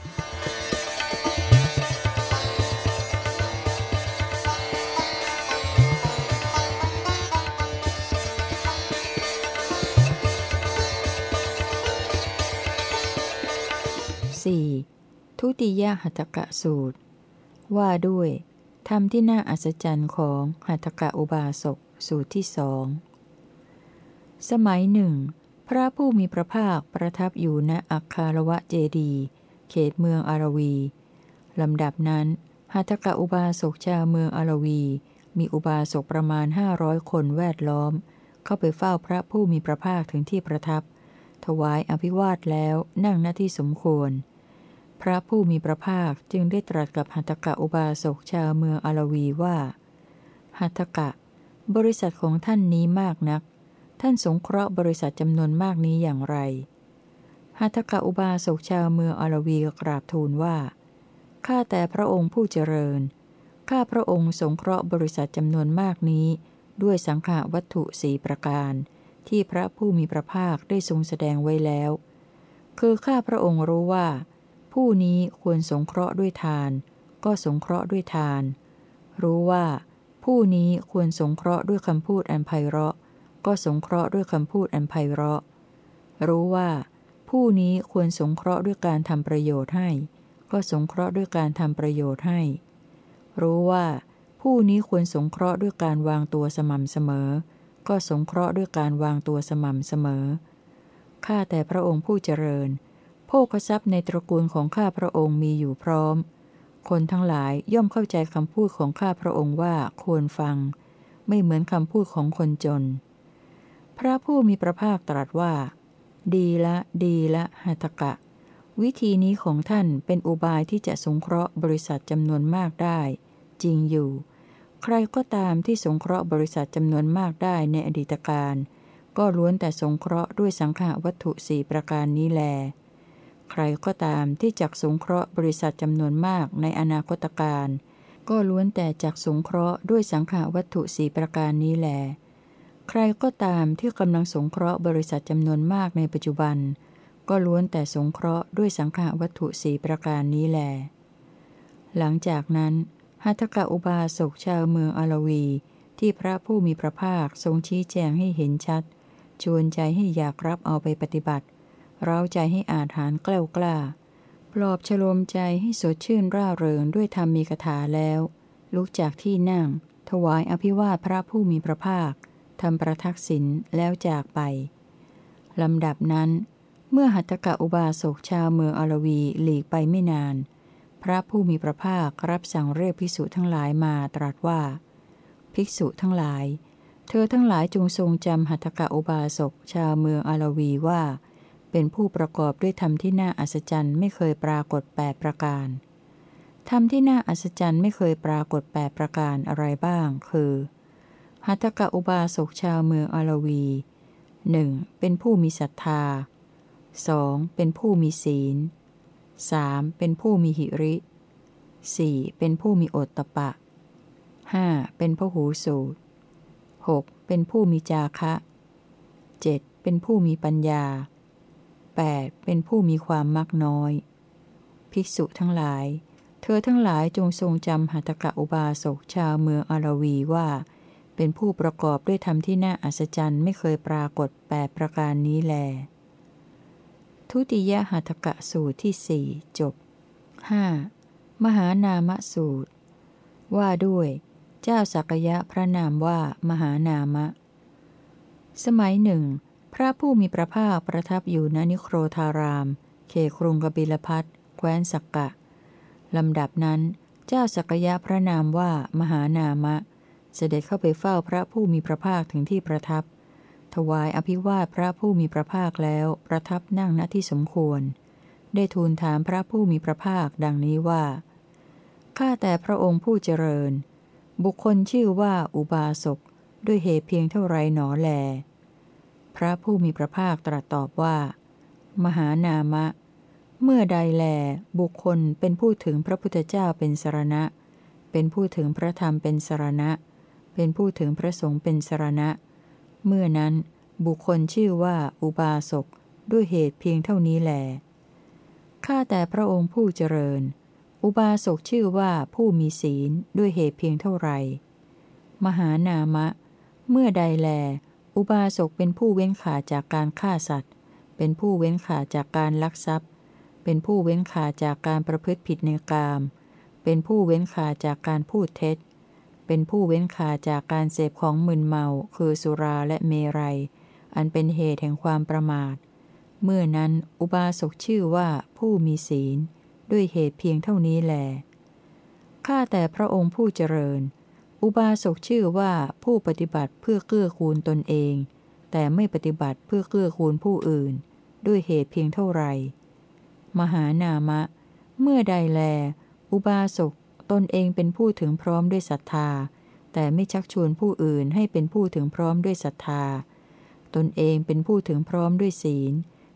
สี่ทุติยหัตกะสูตร ว่าด้วย ธรรมที่น่าอัศจรรย์ของหัตกะอุบาสกสูตรที่สองสมัยหนึ่ง พระผู้มีพระภาคประทับอยู่ณอัคคารวะเจดี เขตเมืองอารวีลำดับนั้นหัตถกะอุบาสกชาวเมืองอารวี มีอุบาสกประมาณห้าร้อยคนแวดล้อม เข้าไปเฝ้าพระผู้มีพระภาคถึงที่ประทับ ถวายอภิวาทแล้วนั่งหน้าที่สมควร ระผู้มีพระภาคจึงได้ตรัสกับหัตถกะอุบาสกชาวเมืองอารวีว่าหัตถกะ บริษัทของท่านนี้มากนัก ท่านสงเคราะห์บริษัทจำนวนมากนี้อย่างไรหัตถกะอุบาสกชาวเมืองอารวีกราบทูลว่าข้าแต่พระองค์ผู้เจริญข้าพระองค์สงเคราะห์บริษัทจำนวนมากนี้ ด้วยสังขาวัตถุสีประการ ที่พระผู้มีพระภาคได้ทรงแสดงไว้แล้ว คือข้าพระองค์รู้ว่า ผู้นี้ควรสงเคราะห์ด้วยทาน ก็สงเคราะห์ด้วยทาน รู้ว่า ผู้นี้ควรสงเคราะห์ด้วยคำพูดอันไพเราะ ก็สงเคราะห์ด้วยคำพูดอันไพเราะ รู้ว่า ผู้นี้ควรสงเคราะห์ด้วยการทำประโยชน์ให้ ก็สงเคราะห์ด้วยการทำประโยชน์ให้ รู้ว่า ผู้นี้ควรสงเคราะห์ด้วยการวางตัวสม่ำเสมอ ก็สงเคราะห์ด้วยการวางตัวสม่ำเสมอข้าแต่พระองค์ผู้เจริญ ภคทรัพย์ในตระกูลของข้าพระองค์มีอยู่พร้อม คนทั้งหลายย่อมเข้าใจคำพูดของข้าพระองค์ว่าควรฟัง ไม่เหมือนคำพูดของคนจน พระผู้มีพระภาคตรัสว่า ดีละ ดีละหัตกะ วิธีนี้ของท่านเป็นอุบายที่จะสงเคราะห์บริษัทจำนวนมากได้ จริงอยู่ ใครก็ตามที่สงเคราะห์บริษัทจำนวนมากได้ในอดีตการ ก็ล้วนแต่สงเคราะห์ด้วยสังขาวัตถุสี่ประการนี้แล ใครก็ตามที่จักสงเคราะห์บริษัทจำนวนมากในอนาคตการก็ล้วนแต่จักสงเคราะห์ด้วยสังขาวัตถุสี่ประการนี้แหลใครก็ตามที่กำลังสงเคราะห์บริษัทจำนวนมากในปัจจุบัน ก็ล้วนแต่สงเคราะห์ด้วยสังขาวัตถุสีประการนี้แหลหลังจากนั้นหัตถกะอุบาสกชาวเมืองอาลวี ที่พระผู้มีพระภาคทรงชี้แจงให้เห็นชัด ชวนใจให้อยากรับเอาไปปฏิบัติ เร้าใจให้อาถานแกล้ากล้า ปลอบฉโลมใจให้สดชื่นร่าเริงด้วยธรรมมีคาถาแล้ว ลุกจากที่นั่ง ถวายอภิวาทพระผู้มีพระภาคทำประทักษิณแล้วจากไปลำดับนั้น เมื่อหัตถกะอุบาสกชาวเมืองอรวีหลีกไปไม่นาน พระผู้มีพระภาครับสั่งเรียกภิกษุทั้งหลายมาตรัสว่า ภิกษุทั้งหลาย เธอทั้งหลายจงทรงจำหัตถกะอุบาสกชาวเมืองอรวีว่า เป็นผู้ประกอบด้วยธรรมที่น่าอัศจรรย์ไม่เคยปรากฏแปดประการธรรมที่น่าอัศจรรย์ไม่เคยปรากฏแปดประการอะไรบ้าง คือ หัตถกะอุบาสกชาวเมืองอารวีหนึ่งเป็นผู้มีศรัทธา 2. เป็นผู้มีศีล 3. เป็นผู้มีหิริ 4. เป็นผู้มีโอตตะปะ 5. เป็นพหูสูตร 6. เป็นผู้มีจาคะ 7. เป็นผู้มีปัญญา 8. เป็นผู้มีความมักน้อย ภิกษุทั้งหลาย เธอทั้งหลายจงทรงจำหัตถกะอุบาสกชาวเมืองอารวีว่า เป็นผู้ประกอบด้วยธรรมที่น่าอัศจรรย์ไม่เคยปรากฏแปดประการนี้แล ทุติยหัตกะสูตรที่สี่จบ 5. มหานามสูตร ว่าด้วย เจ้าสักยะพระนามว่ามหานามะ สมัยหนึ่ง พระผู้มีพระภาคประทับอยู่ณนิโครธาราม เขครุงกบิลพัทแคว้นสักกะ ลำดับนั้น เจ้าสักยะพระนามว่ามหานามะ เสด็จเข้าไปเฝ้าพระผู้มีพระภาคถึงที่ประทับ ถวายอภิวาทพระผู้มีพระภาคแล้วประทับนั่งณที่สมควร ได้ทูลถามพระผู้มีพระภาคดังนี้ว่า ข้าแต่พระองค์ผู้เจริญ บุคคลชื่อว่าอุบาสกด้วยเหตุเพียงเท่าไรหนอแล พระผู้มีพระภาคตรัสตอบว่า มหานามะ เมื่อใดแล บุคคลเป็นผู้ถึงพระพุทธเจ้าเป็นสรณะ เป็นผู้ถึงพระธรรมเป็นสรณะ เป็นผู้ถึงพระสงฆ์เป็นสรณะ เมื่อนั้นบุคคลชื่อว่าอุบาสกด้วยเหตุเพียงเท่านี้แหลข้าแต่พระองค์ผู้เจริญ อุบาสกชื่อว่าผู้มีศีลด้วยเหตุเพียงเท่าไรมหานามะ เมื่อใดแล อุบาสกเป็นผู้เว้นขาจากการฆ่าสัตว์ เป็นผู้เว้นขาจากการลักทรัพย์ เป็นผู้เว้นขาจากการประพฤติผิดในกาม เป็นผู้เว้นขาจากการพูดเท็จ เป็นผู้เว้นขาจากการเสพของมึนเมา คือสุราและเมรัย อันเป็นเหตุแห่งความประมาท เมื่อนั้นอุบาสกชื่อว่าผู้มีศีล ด้วยเหตุเพียงเท่านี้แหลข้าแต่พระองค์ผู้เจริญ อุบาสกชื่อว่าผู้ปฏิบัติเพื่อเกื้อคูลตนเอง แต่ไม่ปฏิบัติเพื่อเกื้อคูลผู้อื่น ด้วยเหตุเพียงเท่าไรมหานามะ เมื่อใดแล อุบาสกตนเองเป็นผู้ถึงพร้อมด้วยศรัทธา แต่ไม่ชักชวนผู้อื่นให้เป็นผู้ถึงพร้อมด้วยศรัทธา ตนเองเป็นผู้ถึงพร้อมด้วยศีล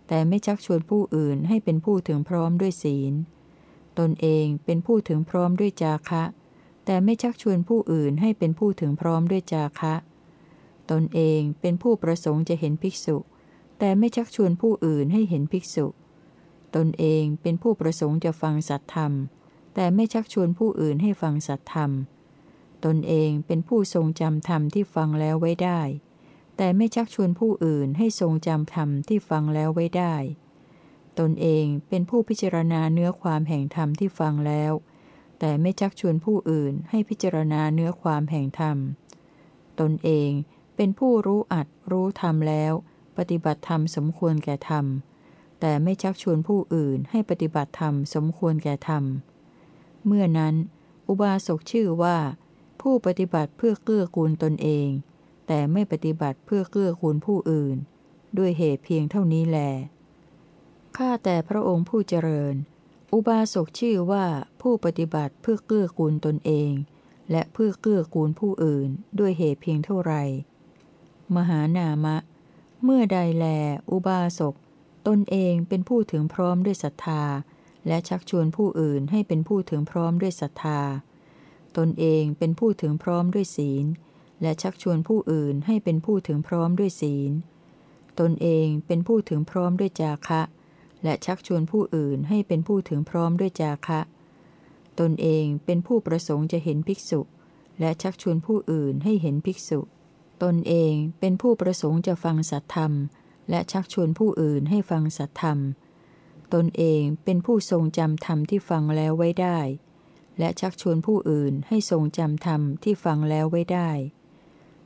แต่ไม่ชักชวนผู้อื่นให้เป็นผู้ถึงพร้อมด้วยศีล ตนเองเป็นผู้ถึงพร้อมด้วยจาคะ แต่ไม่ชักชวนผู้อื่นให้เป็นผู้ถึงพร้อมด้วยจาคะ ตนเองเป็นผู้ประสงค์จะเห็นภิกษุ แต่ไม่ชักชวนผู้อื่นให้เห็นภิกษุ ตนเองเป็นผู้ประสงค์จะฟังสัตธรรม แต่ไม่ชักชวนผู้อื่นให้ฟังสัตธรรม ตนเองเป็นผู้ทรงจำธรรมที่ฟังแล้วไว้ได้ แต่ไม่ชักชวนผู้อื่นให้ทรงจำธรรมที่ฟังแล้วไว้ได้ ตนเองเป็นผู้พิจารณาเนื้อความแห่งธรรมที่ฟังแล้ว แต่ไม่ชักชวนผู้อื่นให้พิจารณาเนื้อความแห่งธรรม ตนเองเป็นผู้รู้อัดรู้ธรรมแล้ว ปฏิบัติธรรมสมควรแก่ธรรม แต่ไม่ชักชวนผู้อื่นให้ปฏิบัติธรรมสมควรแก่ธรรม เมื่อนั้น อุบาสกชื่อว่า ผู้ปฏิบัติเพื่อเกื้อกูลตนเอง แต่ไม่ปฏิบัติเพื่อเกื้อกูลผู้อื่น ด้วยเหตุเพียงเท่านี้แล ข้าแต่พระองค์ผู้เจริญ อุบาสกชื่อว่าผู้ปฏิบัติเพื่อเกื้อกูลตนเอง และเพื่อเกื้อกูลผู้อื่นด้วยเหตุเพียงเท่าไร มหานามะ เมื่อใดแล อุบาสก ตนเองเป็นผู้ถึงพร้อมด้วยศรัทธา และชักชวนผู้อื่นให้เป็นผู้ถึงพร้อมด้วยศรัทธา ตนเองเป็นผู้ถึงพร้อมด้วยศีล และชักชวนผู้อื่นให้เป็นผู้ถึงพร้อมด้วยศีล ตนเองเป็นผู้ถึงพร้อมด้วยจาคะ และชักชวนผู้อื่นให้เป็นผู้ถึงพร้อมด้วยจาคะ ตนเองเป็นผู้ประสงค์จะเห็นภิกษุ และชักชวนผู้อื่นให้เห็นภิกษุ ตนเองเป็นผู้ประสงค์จะฟังสัตธรรม และชักชวนผู้อื่นให้ฟังสัตธรรม ตนเองเป็นผู้ทรงจำธรรมที่ฟังแล้วไว้ได้ และชักชวนผู้อื่นให้ทรงจำธรรมที่ฟังแล้วไว้ได้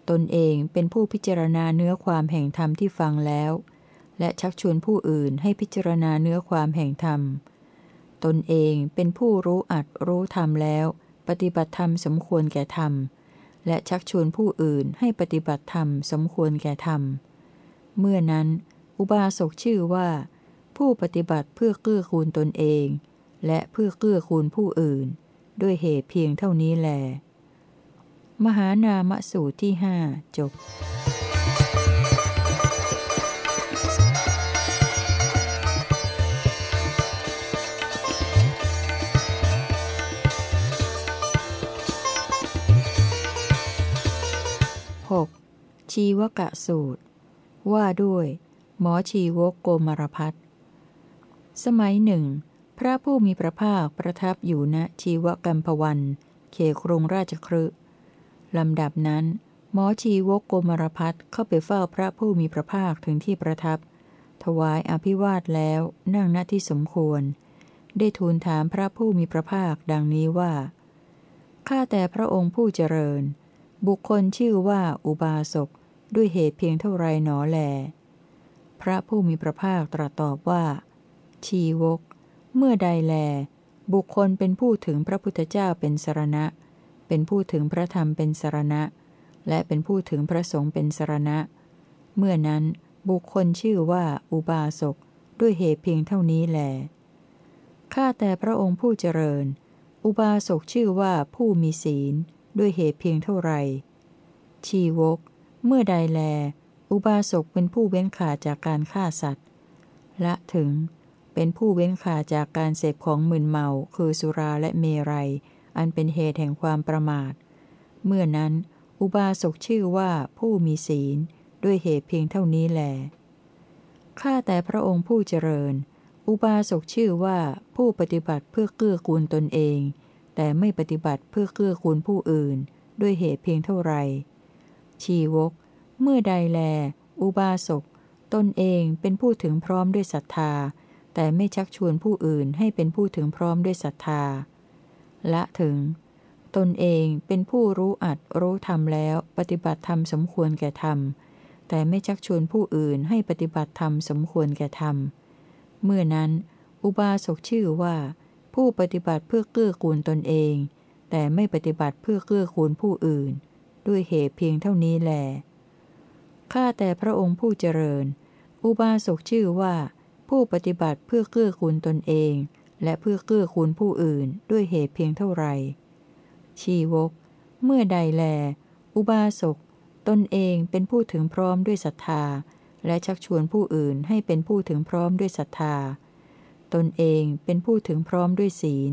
ตนเองเป็นผู้พิจารณาเนื้อความแห่งธรรมที่ฟังแล้ว และชักชวนผู้อื่นให้พิจารณาเนื้อความแห่งธรรม ตนเองเป็นผู้รู้อัดรู้ธรรมแล้ว ปฏิบัติธรรมสมควรแก่ธรรม และชักชวนผู้อื่นให้ปฏิบัติธรรมสมควรแก่ธรรม เมื่อนั้น อุบาสกชื่อว่า ผู้ปฏิบัติเพื่อเกื้อกูลตนเอง และเพื่อเกื้อกูลผู้อื่น ด้วยเหตุเพียงเท่านี้แล มหานามสูตรที่หจบ ชีวกะสูตร ว่าด้วย หมอชีวกโกมารพัฒสมัยหนึ่ง พระผู้มีพระภาคประทับอยู่ณชีวกัมพวัน เขครุงราชครึลำดับนั้น หมอชีวกโกมารพัฒเข้าไปเฝ้าพระผู้มีพระภาคถึงที่ประทับ ถวายอภิวาทแล้วนั่งณที่สมควร ได้ทูลถามพระผู้มีพระภาคดังนี้ว่า ข้าแต่พระองค์ผู้เจริญ บุคคลชื่อว่าอุบาสก ด้วยเหตุเพียงเท่าไรหนอแล พระผู้มีพระภาคตรัสตอบว่า ชีวก เมื่อใดแล บุคคลเป็นผู้ถึงพระพุทธเจ้าเป็นสรณะ เป็นผู้ถึงพระธรรมเป็นสรณะ และเป็นผู้ถึงพระสงฆ์เป็นสรณะ เมื่อนั้นบุคคลชื่อว่าอุบาสกด้วยเหตุเพียงเท่านี้แล ข้าแต่พระองค์ผู้เจริญ อุบาสกชื่อว่าผู้มีศีล ด้วยเหตุเพียงเท่าไร ชีวก เมื่อใดแล อุบาสกเป็นผู้เว้นขาจากการฆ่าสัตว์ละถึงเป็นผู้เว้นขาจากการเสพของมึนเมา คือสุราและเมรัย อันเป็นเหตุแห่งความประมาท เมื่อนั้น อุบาสกชื่อว่าผู้มีศีล ด้วยเหตุเพียงเท่านี้แลข้าแต่พระองค์ผู้เจริญ อุบาสกชื่อว่าผู้ปฏิบัติเพื่อเกื้อกูลตนเอง แต่ไม่ปฏิบัติเพื่อเกื้อกูลผู้อื่น ด้วยเหตุเพียงเท่าไร ชีวก เมื่อใดแล อุบาสก ตนเองเป็นผู้ถึงพร้อมด้วยศรัทธา แต่ไม่ชักชวนผู้อื่นให้เป็นผู้ถึงพร้อมด้วยศรัทธา ละถึง ตนเองเป็นผู้รู้อัดรู้ธรรมแล้วปฏิบัติธรรมสมควรแก่ธรรม แต่ไม่ชักชวนผู้อื่นให้ปฏิบัติธรรมสมควรแก่ธรรม เมื่อนั้น อุบาสกชื่อว่า ผู้ปฏิบัติเพื่อเกื้อกูลตนเอง แต่ไม่ปฏิบัติเพื่อเกื้อกูลผู้อื่น ด้วยเหตุเพียงเท่านี้แล ข้าแต่พระองค์ผู้เจริญ อุบาสกชื่อว่า ผู้ปฏิบัติเพื่อเกื้อกูลตนเอง และเพื่อเกื้อกูลผู้อื่น ด้วยเหตุเพียงเท่าไร ชีวก เมื่อใดแล อุบาสก ตนเองเป็นผู้ถึงพร้อมด้วยศรัทธา และชักชวนผู้อื่นให้เป็นผู้ถึงพร้อมด้วยศรัทธา ตนเองเป็นผู้ถึงพร้อมด้วยศีล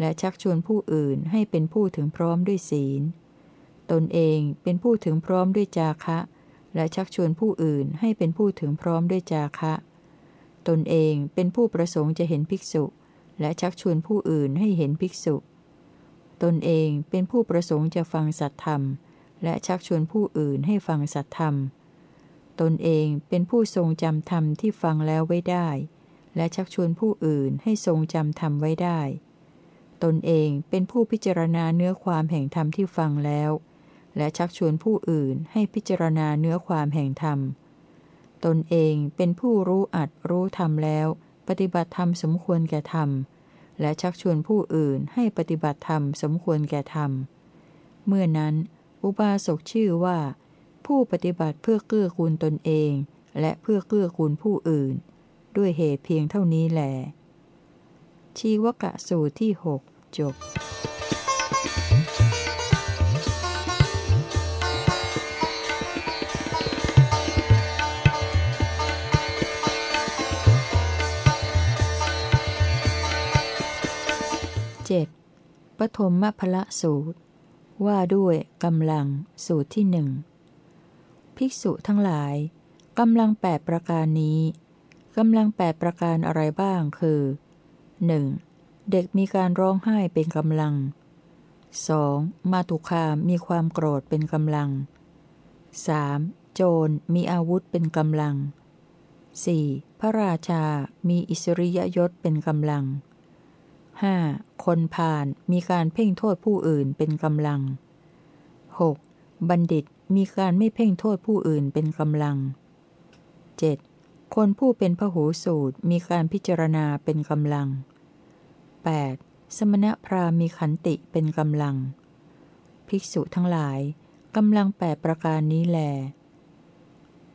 และชักชวนผู้อื่นให้เป็นผู้ถึงพร้อมด้วยศีล ตนเองเป็นผู้ถึงพร้อมด้วยจาคะ และชักชวนผู้อื่นให้เป็นผู้ถึงพร้อมด้วยจาคะ ตนเองเป็นผู้ประสงค์จะเห็นภิกษุ และชักชวนผู้อื่นให้เห็นภิกษุ ตนเองเป็นผู้ประสงค์จะฟังสัตธรรม และชักชวนผู้อื่นให้ฟังสัตธรรม ตนเองเป็นผู้ทรงจำธรรมที่ฟังแล้วไว้ได้ และชักชวนผู้อื่นให้ทรงจำธรรมไว้ได้ตนเองเป็นผู้พิจารณาเนื้อความแห่งธรรมที่ฟังแล้ว และชักชวนผู้อื่นให้พิจารณาเนื้อความแห่งธรรม ตนเองเป็นผู้รู้อัดรู้ธรรมแล้ว ปฏิบัติธรรมสมควรแก่ธรรม และชักชวนผู้อื่นให้ปฏิบัติธรรมสมควรแก่ธรรม เมื่อนั้น อุบาสกชื่อว่า ผู้ปฏิบัติเพื่อเกื้อกูลตนเอง และเพื่อเกื้อกูลผู้อื่น ด้วยเหตุเพียงเท่านี้แหลชีวกะสูตรที่หกจบ เจ็ดปฐมมพละสูตร ว่าด้วยกำลังสูตรที่หนึ่งภิกษุทั้งหลายกำลังแปดประการนี้กำลังแปดประการอะไรบ้างคือ 1. เด็กมีการร้องไห้เป็นกำลัง 2. มาตุคามมีความโกรธเป็นกำลัง 3. โจรมีอาวุธเป็นกำลัง 4. พระราชามีอิสริยยศเป็นกำลัง 5. คนผ่านมีการเพ่งโทษผู้อื่นเป็นกำลัง 6. บัณฑิตมีการไม่เพ่งโทษผู้อื่นเป็นกำลัง 7. คนผู้เป็นพหูสูตรมีการพิจารณาเป็นกำลัง 8. สมณพราหมีขันติเป็นกำลัง ภิกษุทั้งหลายกำลังแปดประการนี้แล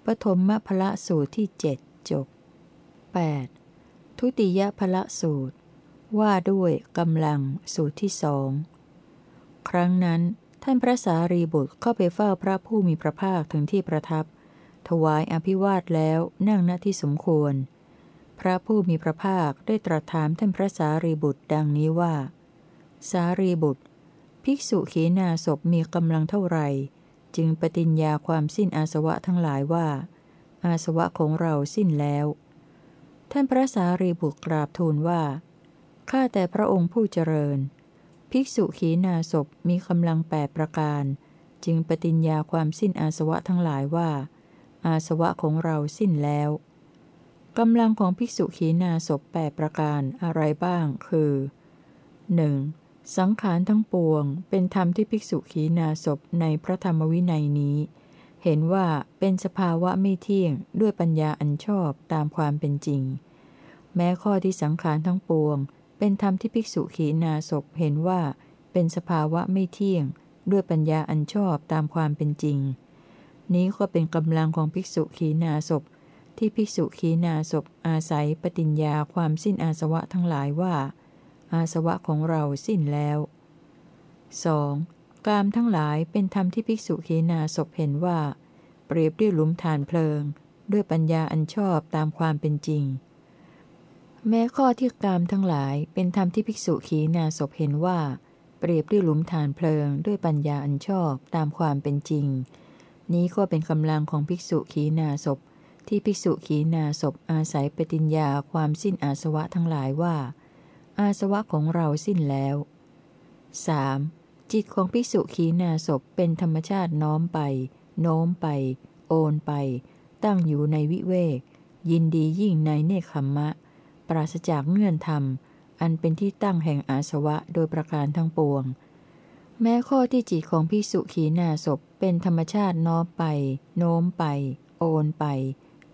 ปฐมมพละสูตรที่เจ็ดจบ 8. ทุติยพละสูตร ว่าด้วยกำลังสูตรที่สองครั้งนั้นท่านพระสารีบุตรเข้าไปเฝ้าพระผู้มีพระภาคถึงที่ประทับ ถวายอภิวาทแล้วนั่งณที่สมควร พระผู้มีพระภาคได้ตรัสถามท่านพระสารีบุตรดังนี้ว่า สารีบุตร ภิกษุขีณาศพมีกำลังเท่าไหร่ จึงปฏิญญาความสิ้นอาสวะทั้งหลายว่า อาสวะของเราสิ้นแล้ว ท่านพระสารีบุตรกราบทูลว่า ข้าแต่พระองค์ผู้เจริญ ภิกษุขีณาศพมีกำลังแปดประการ จึงปฏิญญาความสิ้นอาสวะทั้งหลายว่า อาสวะของเราสิ้นแล้วกำลังของภิกษุขีณาศพแปดประการอะไรบ้าง คือ 1. สังขารทั้งปวง เป็นธรรมที่ภิกษุขีณาศพในพระธรรมวินัยนี้ เห็นว่าเป็นสภาวะไม่เที่ยงด้วยปัญญาอันชอบตามความเป็นจริง แม้ข้อที่สังขารทั้งปวง เป็นธรรมที่ภิกษุขีณาศพเห็นว่าเป็นสภาวะไม่เที่ยง ด้วยปัญญาอันชอบตามความเป็นจริง นี้ก็เป็นกำลังของภิกษุขีณาศพที่ภิกษุขีณาศพอาศัยปฏิญญาความสิ้นอาสวะทั้งหลายว่า อาสวะของเราสิ้นแล้ว 2. กามทั้งหลายเป็นธรรมที่ภิกษุขีณาศพเห็นว่า เปรียบด้วยหลุมฐานเพลิง ด้วยปัญญาอันชอบตามความเป็นจริง แม้ข้อที่กามทั้งหลายเป็นธรรมที่ภิกษุขีณาศพเห็นว่า เปรียบด้วยหลุมฐานเพลิงด้วยปัญญาอันชอบตามความเป็นจริง นี้ก็เป็นกำลังของภิกษุขีณาศพที่ภิกษุขีณาศพอาศัยปฏิญญาความสิ้นอาสวะทั้งหลายว่า อาสวะของเราสิ้นแล้ว 3. จิตของภิกษุขีณาศพเป็นธรรมชาติน้อมไป โน้มไป โอนไป ตั้งอยู่ในวิเวก ยินดียิ่งในเนคขมมะ ปราศจากเงื่อนธรรม อันเป็นที่ตั้งแห่งอาสวะโดยประการทั้งปวง แม้ข้อที่จิตของพิสุขีนาศพเป็นธรรมชาติน้อมไป โน้มไป โอนไป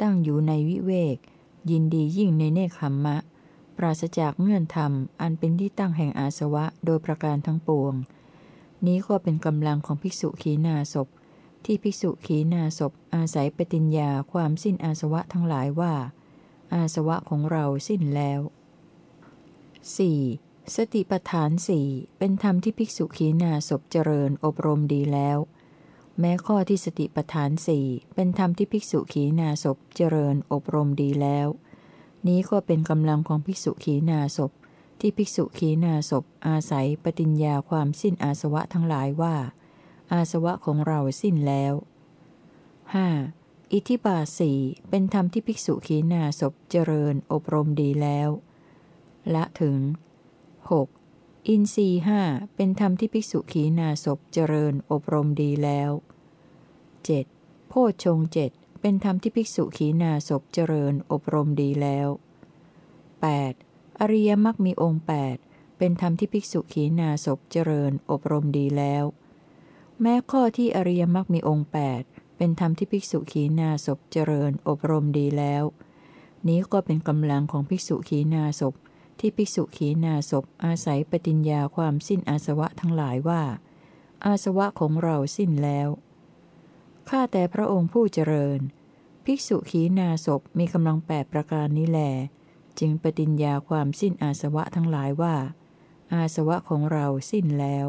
ตั้งอยู่ในวิเวก ยินดียิ่งในเนคขมมะ ปราศจากเงื่อนธรรม อันเป็นที่ตั้งแห่งอาสวะโดยประการทั้งปวง นี้ก็เป็นกำลังของภิกษุขีนาศพที่ภิกษุขีนาศพอาศัยปฏิญญาความสิ้นอาสวะทั้งหลายว่า อาสวะของเราสิ้นแล้ว 4. สติปฐานสี่เป็นธรรมที่ภิกษุขีนาศพเจริญอบรมดีแล้ว แม้ข้อที่สติปทานสี่เป็นธรรมที่ภิกษุขีนาศพเจริญอบรมดีแล้ว นี้ก็เป็นกำลังของภิกษุขีนาศพที่ภิกษุขีนาศพอาศัยปฏิญญาความสิ้นอาสวะทั้งหลายว่า อาสวะของเราสิ้นแล้ว 5. อิทิบาสีเป็นธรรมที่ภิกษุขีนาศพเจริญอบรมดีแล้ว ละถึง 6. อินรีห้าเป็นธรรมที่ภิกษุขีนาศพเจริญอบรมดีแล้ว 7. โพชฌงเจ็ดเป็นธรรมที่ภิกษุขีนาศพเจริญอบรมดีแล้ว 8. อริยมรรคมีองค์ 8 เป็นธรรมที่ภิกษุขีนาศพเจริญอบรมดีแล้ว แม้ข้อที่อริยมรรคมีองค์ 8 เป็นธรรมที่ภิกษุขีนาศพเจริญอบรมดีแล้ว นี้ก็เป็นกำลังของภิกษุขีนาศพที่ภิกษุขีนาศพอาศัยปฏิญญาความสิ้นอาสวะทั้งหลายว่า อาสวะของเราสิ้นแล้วข้าแต่พระองค์ผู้เจริญ ภิกษุขีนาศพมีกำลังแปดประการนี้แล จึงปฏิญญาความสิ้นอาสวะทั้งหลายว่า อาสวะของเราสิ้นแล้ว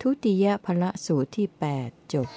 ทุติยภละสูตรที่ 8 จบ